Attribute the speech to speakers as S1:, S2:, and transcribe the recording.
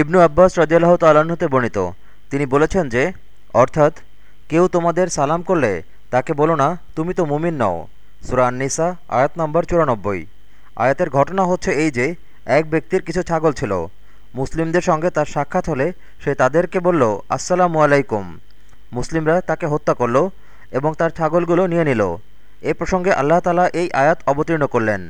S1: ইবনু আব্বাস রদিয়াল্লাহ তাল্লাহ্নতে বর্ণিত। তিনি বলেছেন যে, অর্থাৎ, কেউ তোমাদের সালাম করলে তাকে বলো না, তুমি তো মুমিন নও। সুরা নিসা আয়াত নম্বর চুরানব্বই। আয়াতের ঘটনা হচ্ছে এই যে, এক ব্যক্তির কিছু ছাগল ছিল। মুসলিমদের সঙ্গে তার সাক্ষাৎ হলে সে তাদেরকে বলল, আসসালামু আলাইকুম। মুসলিমরা তাকে হত্যা করল এবং তার ছাগলগুলো নিয়ে নিল। এ প্রসঙ্গে আল্লাহ তালা এই আয়াত অবতীর্ণ করলেন।